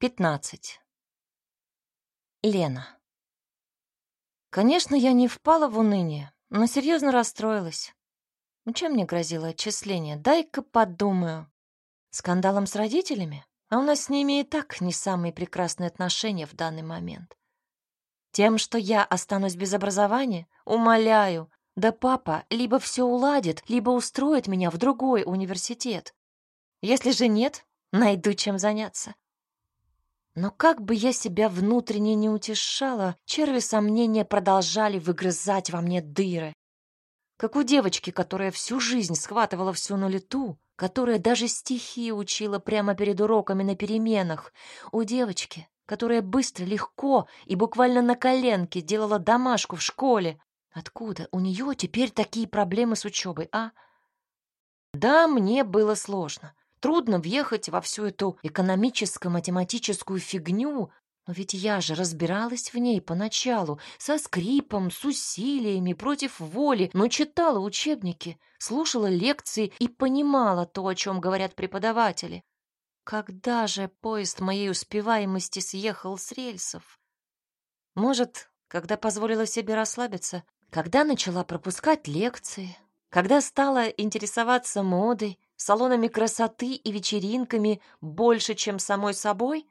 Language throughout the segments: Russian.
15. Лена. Конечно, я не впала в уныние, но серьезно расстроилась. Ну, чем мне грозило отчисление? Дай-ка подумаю. Скандалом с родителями? А у нас с ними и так не самые прекрасные отношения в данный момент. Тем, что я останусь без образования? Умоляю. Да папа либо все уладит, либо устроит меня в другой университет. Если же нет, найду чем заняться. Но как бы я себя внутренне не утешала, черви сомнения продолжали выгрызать во мне дыры. Как у девочки, которая всю жизнь схватывала все на лету, которая даже стихи учила прямо перед уроками на переменах. У девочки, которая быстро, легко и буквально на коленке делала домашку в школе. Откуда у нее теперь такие проблемы с учебой, а? Да, мне было сложно. Трудно въехать во всю эту экономическо-математическую фигню, но ведь я же разбиралась в ней поначалу, со скрипом, с усилиями, против воли, но читала учебники, слушала лекции и понимала то, о чем говорят преподаватели. Когда же поезд моей успеваемости съехал с рельсов? Может, когда позволила себе расслабиться, когда начала пропускать лекции, когда стала интересоваться модой, салонами красоты и вечеринками больше, чем самой собой?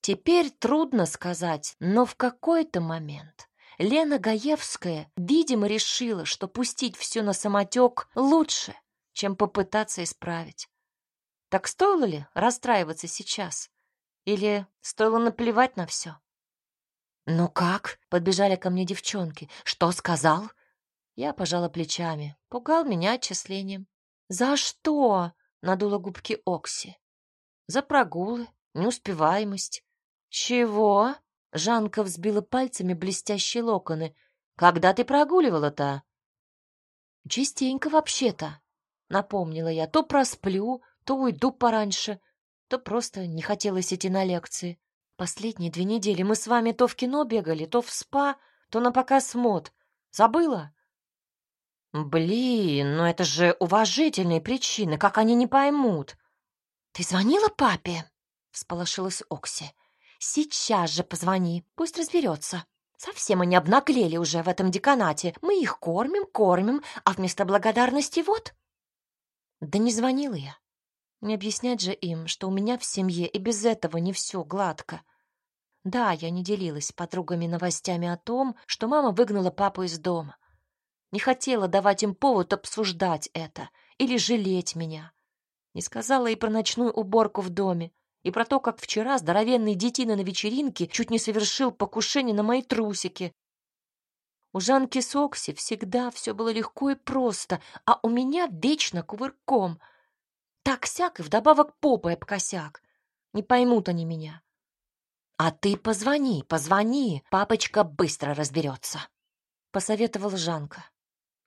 Теперь трудно сказать, но в какой-то момент Лена Гаевская, видимо, решила, что пустить все на самотек лучше, чем попытаться исправить. Так стоило ли расстраиваться сейчас? Или стоило наплевать на все? «Ну как?» — подбежали ко мне девчонки. «Что сказал?» Я пожала плечами. Пугал меня отчислением. «За что?» — надула губки Окси. «За прогулы, неуспеваемость». «Чего?» — Жанка взбила пальцами блестящие локоны. «Когда ты прогуливала-то?» «Частенько вообще-то», — напомнила я. «То просплю, то уйду пораньше, то просто не хотелось идти на лекции. Последние две недели мы с вами то в кино бегали, то в спа, то на показ мод. Забыла?» «Блин, ну это же уважительные причины, как они не поймут?» «Ты звонила папе?» — всполошилась Окси. «Сейчас же позвони, пусть разберется. Совсем они обнаглели уже в этом деканате. Мы их кормим, кормим, а вместо благодарности вот...» Да не звонила я. Не объяснять же им, что у меня в семье и без этого не все гладко. Да, я не делилась с подругами новостями о том, что мама выгнала папу из дома. Не хотела давать им повод обсуждать это или жалеть меня. Не сказала и про ночную уборку в доме, и про то, как вчера здоровенный детина на вечеринке чуть не совершил покушение на мои трусики. У Жанки Сокси всегда все было легко и просто, а у меня вечно кувырком. Так-сяк и вдобавок попой об косяк. Не поймут они меня. «А ты позвони, позвони, папочка быстро разберется», — посоветовала Жанка.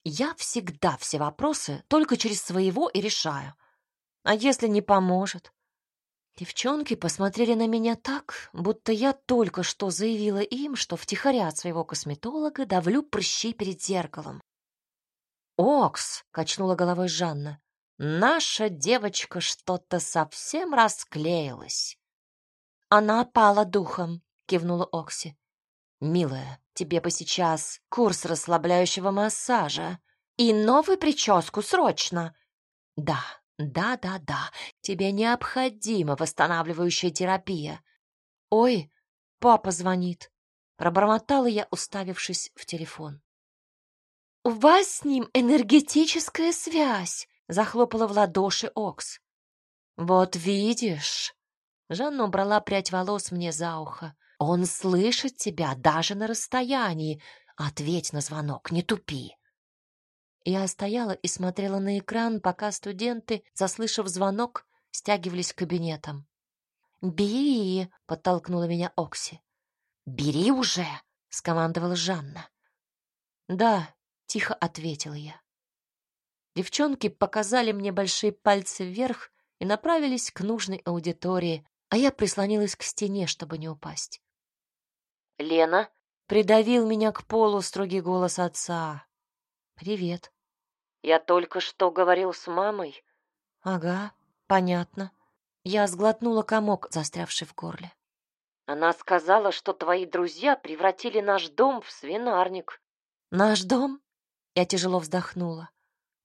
Я всегда все вопросы только через своего и решаю. А если не поможет? Девчонки посмотрели на меня так, будто я только что заявила им, что втихаря от своего косметолога давлю прыщи перед зеркалом. «Окс!» — качнула головой Жанна. «Наша девочка что-то совсем расклеилась». «Она опала духом», — кивнула Окси. «Милая, тебе бы сейчас курс расслабляющего массажа и новую прическу срочно». «Да, да, да, да, тебе необходима восстанавливающая терапия». «Ой, папа звонит», — пробормотала я, уставившись в телефон. «У вас с ним энергетическая связь», — захлопала в ладоши Окс. «Вот видишь», — Жанна убрала прядь волос мне за ухо. Он слышит тебя даже на расстоянии. Ответь на звонок, не тупи. Я стояла и смотрела на экран, пока студенты, заслышав звонок, стягивались к кабинетам. «Бери!» — подтолкнула меня Окси. «Бери уже!» — скомандовала Жанна. «Да», — тихо ответила я. Девчонки показали мне большие пальцы вверх и направились к нужной аудитории, а я прислонилась к стене, чтобы не упасть. «Лена?» — придавил меня к полу строгий голос отца. «Привет». «Я только что говорил с мамой». «Ага, понятно». Я сглотнула комок, застрявший в горле. Она сказала, что твои друзья превратили наш дом в свинарник. Наш дом? Я тяжело вздохнула.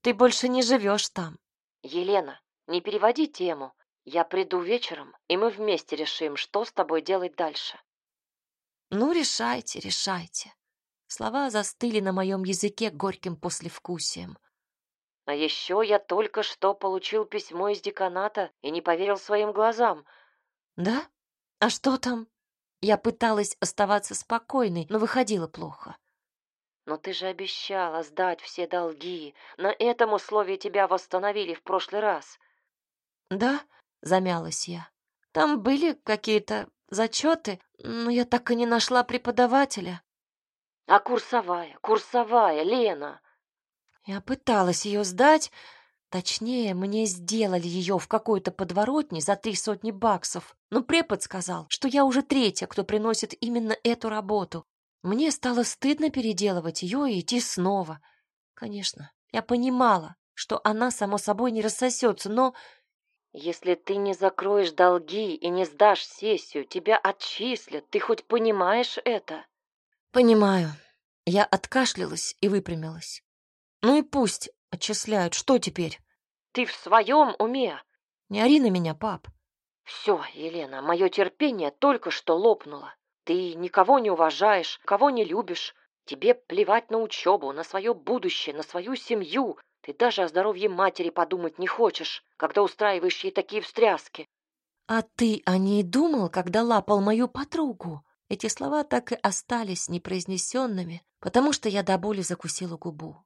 Ты больше не живешь там. Елена, не переводи тему. Я приду вечером, и мы вместе решим, что с тобой делать дальше. Ну, решайте, решайте. Слова застыли на моем языке горьким послевкусием. А еще я только что получил письмо из деканата и не поверил своим глазам. Да? А что там? Я пыталась оставаться спокойной, но выходило плохо. Но ты же обещала сдать все долги. На этом условии тебя восстановили в прошлый раз. Да, замялась я. Там были какие-то зачеты, но я так и не нашла преподавателя. А курсовая, курсовая, Лена. Я пыталась ее сдать, точнее, мне сделали ее в какой-то подворотне за три сотни баксов, но препод сказал, что я уже третья, кто приносит именно эту работу. Мне стало стыдно переделывать ее и идти снова. Конечно, я понимала, что она, само собой, не рассосется, но... Если ты не закроешь долги и не сдашь сессию, тебя отчислят. Ты хоть понимаешь это? Понимаю. Я откашлялась и выпрямилась. Ну и пусть отчисляют. Что теперь? Ты в своем уме? Не ори на меня, пап. Все, Елена, мое терпение только что лопнуло. Ты никого не уважаешь, кого не любишь. Тебе плевать на учебу, на свое будущее, на свою семью. Ты даже о здоровье матери подумать не хочешь, когда устраиваешь ей такие встряски. А ты о ней думал, когда лапал мою подругу? Эти слова так и остались непроизнесенными, потому что я до боли закусила губу.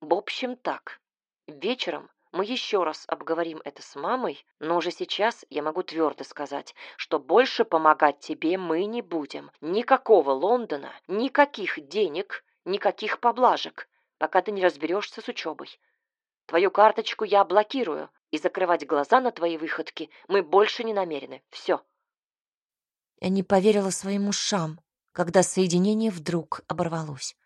В общем, так. Вечером мы еще раз обговорим это с мамой, но уже сейчас я могу твердо сказать, что больше помогать тебе мы не будем. Никакого Лондона, никаких денег, никаких поблажек, пока ты не разберешься с учебой. Твою карточку я блокирую, и закрывать глаза на твои выходки мы больше не намерены. Все. Я не поверила своим ушам, когда соединение вдруг оборвалось.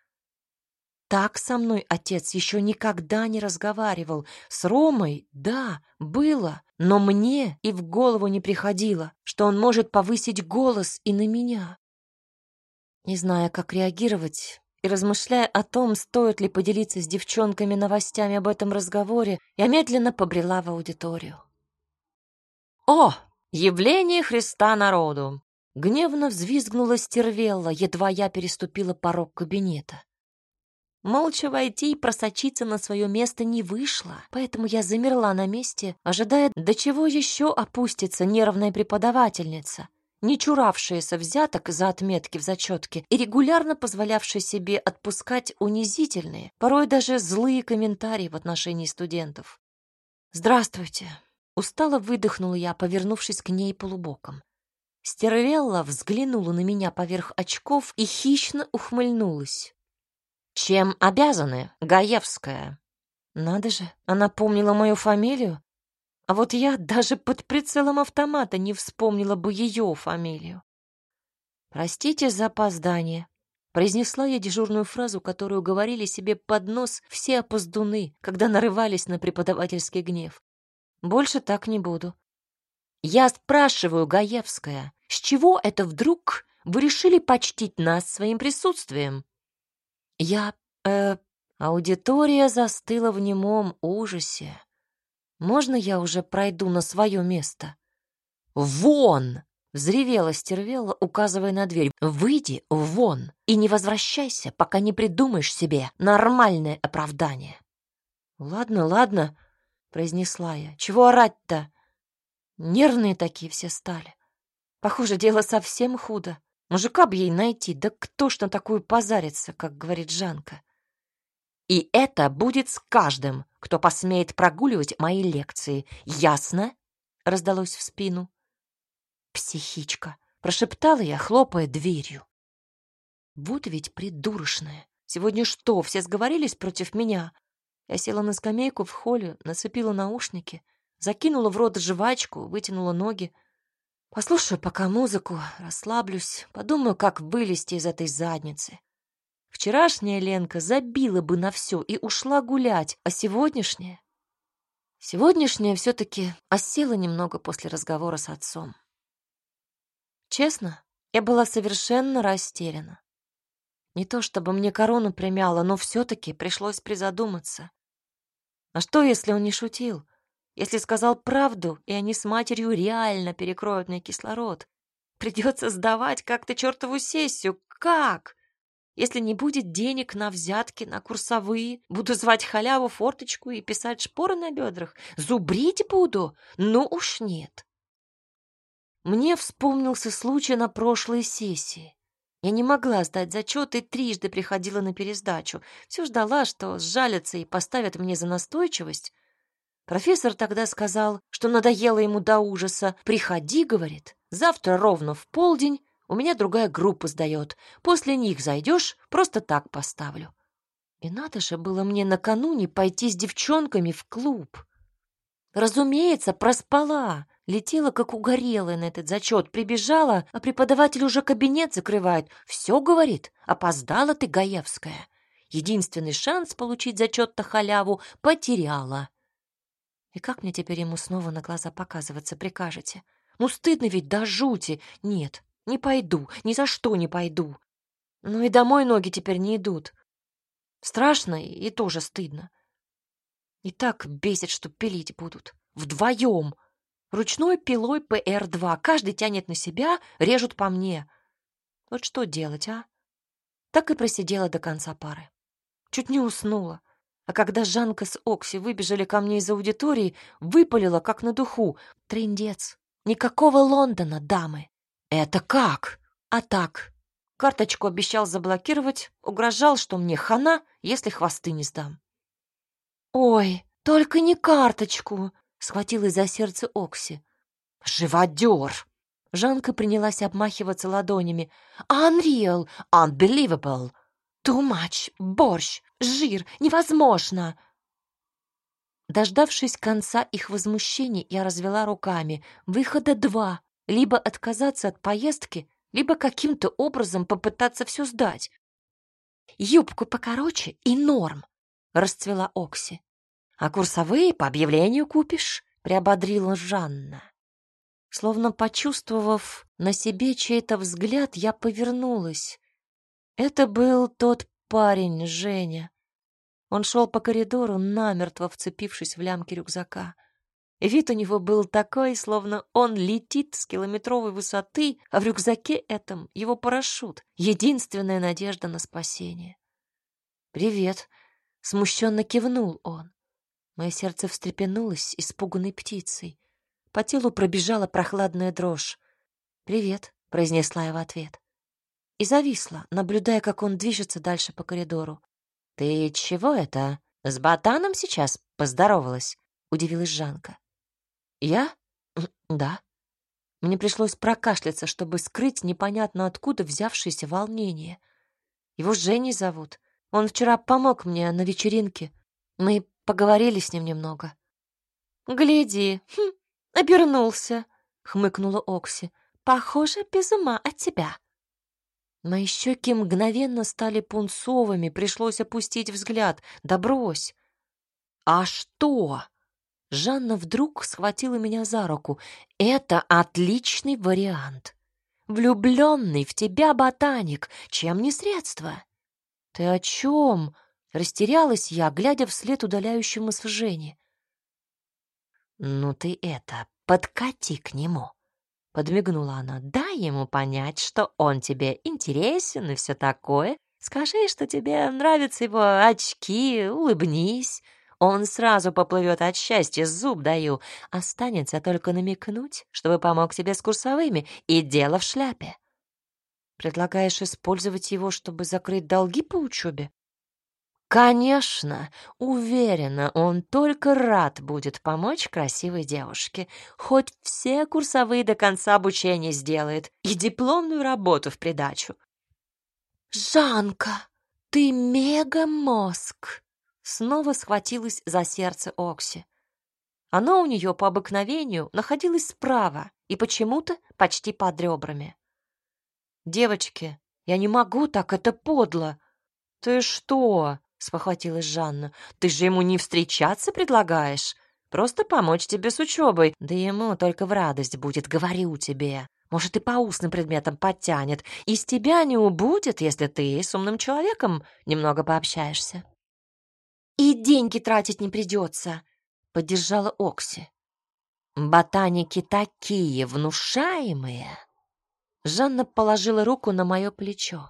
Так со мной отец еще никогда не разговаривал. С Ромой, да, было, но мне и в голову не приходило, что он может повысить голос и на меня. Не зная, как реагировать, и размышляя о том, стоит ли поделиться с девчонками новостями об этом разговоре, я медленно побрела в аудиторию. «О, явление Христа народу!» Гневно взвизгнула стервелла, едва я переступила порог кабинета. Молча войти и просочиться на свое место не вышло, поэтому я замерла на месте, ожидая, до чего еще опустится нервная преподавательница, не чуравшаяся взяток за отметки в зачетке и регулярно позволявшая себе отпускать унизительные, порой даже злые комментарии в отношении студентов. «Здравствуйте!» — устало выдохнула я, повернувшись к ней полубоком. Стервелла взглянула на меня поверх очков и хищно ухмыльнулась. «Чем обязаны, Гаевская?» Надо же, она помнила мою фамилию. А вот я даже под прицелом автомата не вспомнила бы ее фамилию. «Простите за опоздание», — произнесла я дежурную фразу, которую говорили себе под нос все опоздуны, когда нарывались на преподавательский гнев. «Больше так не буду». «Я спрашиваю, Гаевская, с чего это вдруг вы решили почтить нас своим присутствием?» Я... э... Аудитория застыла в немом ужасе. Можно я уже пройду на свое место? Вон! Взревела стервела, указывая на дверь. «Выйди вон и не возвращайся, пока не придумаешь себе нормальное оправдание». «Ладно, ладно», — произнесла я. «Чего орать-то?» Нервные такие все стали. Похоже, дело совсем худо. Мужика б ей найти, да кто ж на такую позарится, как говорит Жанка. И это будет с каждым, кто посмеет прогуливать мои лекции. Ясно? Раздалось в спину. Психичка, прошептала я, хлопая дверью. Вот ведь придурочная. Сегодня что, все сговорились против меня? Я села на скамейку в холле, нацепила наушники, закинула в рот жвачку, вытянула ноги. Послушаю пока музыку, расслаблюсь, подумаю, как вылезти из этой задницы. Вчерашняя Ленка забила бы на все и ушла гулять, а сегодняшняя... Сегодняшняя все-таки осела немного после разговора с отцом. Честно, я была совершенно растеряна. Не то чтобы мне корону примяло, но все-таки пришлось призадуматься. А что, если он не шутил? Если сказал правду, и они с матерью реально перекроют мне кислород? Придется сдавать как-то чертову сессию. Как? Если не будет денег на взятки, на курсовые, буду звать халяву форточку и писать шпоры на бедрах. Зубрить буду? Ну уж нет. Мне вспомнился случай на прошлой сессии. Я не могла сдать зачет и трижды приходила на пересдачу. Все ждала, что сжалятся и поставят мне за настойчивость. Профессор тогда сказал, что надоело ему до ужаса. «Приходи», — говорит, — «завтра ровно в полдень у меня другая группа сдает. После них зайдешь, просто так поставлю». И надо же было мне накануне пойти с девчонками в клуб. Разумеется, проспала. Летела, как угорелая на этот зачет, прибежала, а преподаватель уже кабинет закрывает. Все, говорит, опоздала ты, Гаевская. Единственный шанс получить зачет-то халяву потеряла. И как мне теперь ему снова на глаза показываться прикажете? Ну, стыдно ведь до жути. Нет, не пойду, ни за что не пойду. Ну и домой ноги теперь не идут. Страшно и тоже стыдно. И так бесит, что пилить будут. Вдвоем. Ручной пилой ПР-2. Каждый тянет на себя, режут по мне. Вот что делать, а? Так и просидела до конца пары. Чуть не уснула. А когда Жанка с Окси выбежали ко мне из аудитории, выпалила, как на духу. Трындец. Никакого Лондона, дамы. Это как? А так. Карточку обещал заблокировать, угрожал, что мне хана, если хвосты не сдам. Ой, только не карточку, схватилась за сердце Окси. «Живодер!» Жанка принялась обмахиваться ладонями. «Unreal! Unbelievable! Too much! Борщ! Жир! Невозможно!» Дождавшись конца их возмущений, я развела руками. Выхода два. Либо отказаться от поездки, либо каким-то образом попытаться все сдать. «Юбку покороче и норм», — расцвела Окси. А курсовые по объявлению купишь, приободрила Жанна. Словно почувствовав на себе чей-то взгляд, я повернулась. Это был тот парень, Женя. Он шел по коридору, намертво вцепившись в лямки рюкзака. Вид у него был такой, словно он летит с километровой высоты, а в рюкзаке этом его парашют — единственная надежда на спасение. «Привет!» — смущенно кивнул он. Мое сердце встрепенулось испуганной птицей. По телу пробежала прохладная дрожь. «Привет», — произнесла я в ответ. И зависла, наблюдая, как он движется дальше по коридору. «Ты чего это? С ботаном сейчас поздоровалась?» — удивилась Жанка. «Я? Да». Мне пришлось прокашляться, чтобы скрыть непонятно откуда взявшееся волнение. Его Женей зовут. Он вчера помог мне на вечеринке. Мы Поговорили с ним немного. «Гляди, хм, обернулся», — хмыкнула Окси. «Похоже, без ума от тебя». Мои щеки мгновенно стали пунцовыми, пришлось опустить взгляд. «Да брось!» «А что?» Жанна вдруг схватила меня за руку. «Это отличный вариант. Влюбленный в тебя ботаник, чем не средство?» «Ты о чем?» Растерялась я, глядя вслед удаляющемуся Жене. «Ну ты это, подкати к нему!» Подмигнула она. «Дай ему понять, что он тебе интересен и все такое. Скажи, что тебе нравятся его очки, улыбнись. Он сразу поплывет от счастья, зуб даю. Останется только намекнуть, чтобы помог тебе с курсовыми, и дело в шляпе. Предлагаешь использовать его, чтобы закрыть долги по учебе? Конечно, уверена, он только рад будет помочь красивой девушке. Хоть все курсовые до конца обучения сделает и дипломную работу в придачу. «Жанка, ты мега-мозг!» Снова схватилась за сердце Окси. Оно у нее по обыкновению находилось справа и почему-то почти под ребрами. «Девочки, я не могу так, это подло!» «Ты что?» спохватилась Жанна. Ты же ему не встречаться предлагаешь? Просто помочь тебе с учебой. Да ему только в радость будет, говорю тебе. Может, и по устным предметам подтянет. Из тебя не убудет, если ты с умным человеком немного пообщаешься. И деньги тратить не придется, — поддержала Окси. Ботаники такие внушаемые. Жанна положила руку на мое плечо.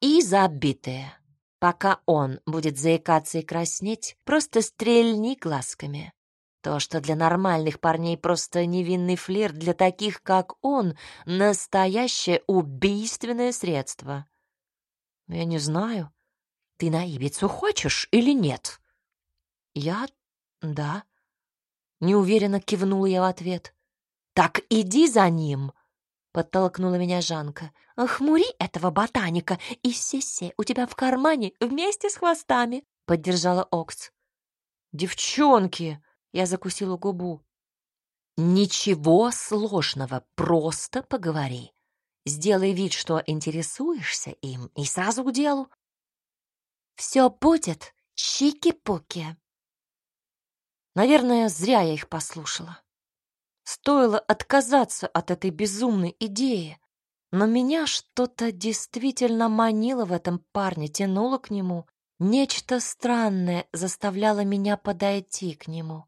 И забитые. Пока он будет заикаться и краснеть, просто стрельни глазками. То, что для нормальных парней просто невинный флирт, для таких, как он, настоящее убийственное средство. Я не знаю, ты на Ибицу хочешь или нет? Я... да. Неуверенно кивнула я в ответ. Так иди за ним, подтолкнула меня Жанка. Хмури этого ботаника, и все-все у тебя в кармане вместе с хвостами, поддержала Окс. Девчонки, я закусила губу. Ничего сложного, просто поговори. Сделай вид, что интересуешься им, и сразу к делу. Все будет чики-пуки. Наверное, зря я их послушала. Стоило отказаться от этой безумной идеи, но меня что-то действительно манило в этом парне, тянуло к нему. Нечто странное заставляло меня подойти к нему.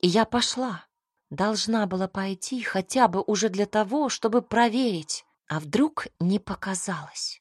И я пошла. Должна была пойти хотя бы уже для того, чтобы проверить, а вдруг не показалось.